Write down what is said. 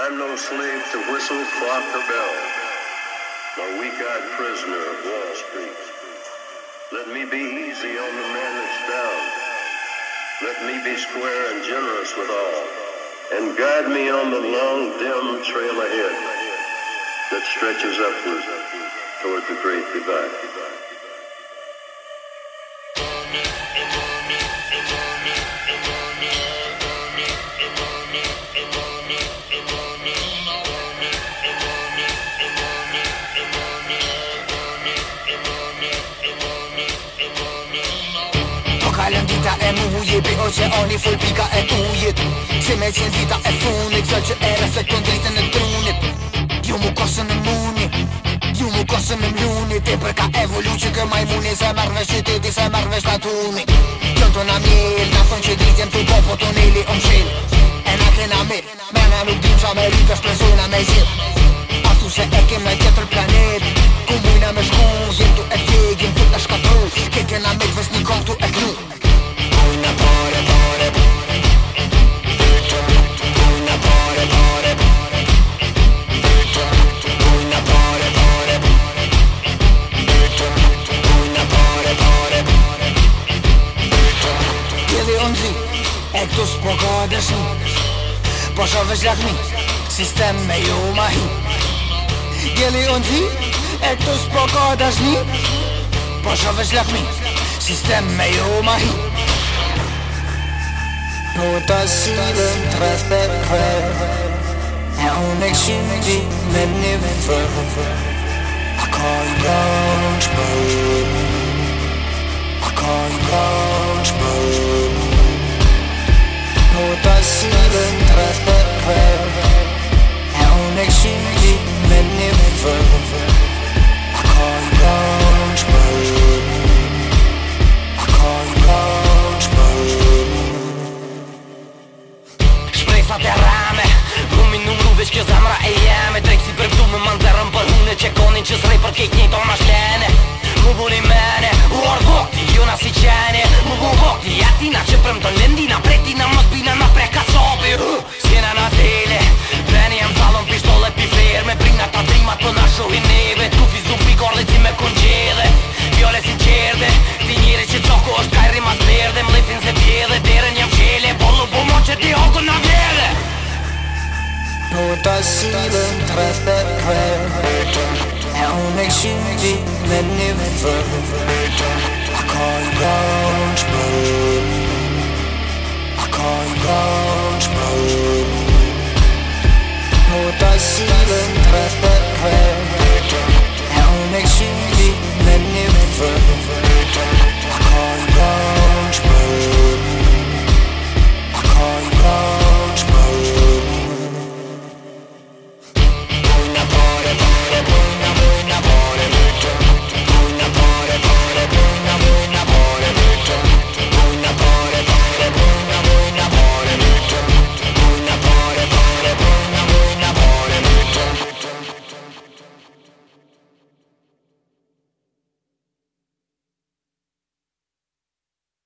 I'm no slave to whistle, clock, or bell, no weak-eyed prisoner of Wall Street. Let me be easy on the man that's down. Let me be square and generous with all, and guide me on the long, dim trail ahead that stretches upward toward the great divide. e mujet Pi oqe ani full pika e ujet Se me qenë dita e funi Kësa që e reflekton dritën e trunit Ju mu kosën në muni Ju mu kosën në mluni Ti për ka evolu që kë majmuni Se marrvesh që ti ti se marrvesh ka tumi Qënë të na mirë Na thonë që dritën të po po tuneli o mshil E na kena mirë Me na nuk dim që Amerikë është presuna me zirë Ektus pokadesin Poshovesh lakhmi System mein Yomahi Geli und hi Ektus pokadesin Poshovesh mi, System mein Yomahi Nur das Sieben trefft der Kreis Aunek şimdi memnun Akal branş bağlı Pas në dëndrës për përpër E unë e kështë një gjitë në një përpër A ka nga unë shpërën A ka nga unë shpërën Shpresat e rame Bëmi në mruve që kjo zemra e konin që srejt për kik një tona shplene Më bëlim Kjo na si qenje Më buvok ti jati Na qeprem ton lendi Na preti, na mëzbi Na na preka sopi Huuu uh, Siena na tele Dreni janë zalon Pi shtole, pi ferme Prina ta drima To na shohin neve T'kufi zumbi Kor leci me kongjede Vjole si kjerde Ti njere qe coku Asht kajri ma sberde M'lefin se pjede Dere n'jam qele Polu bu moqe Ti hoku na vjerde Po ta sidën Trethe kverë E un e kshinë Gjime një vetë Vete Nur das Leben treffe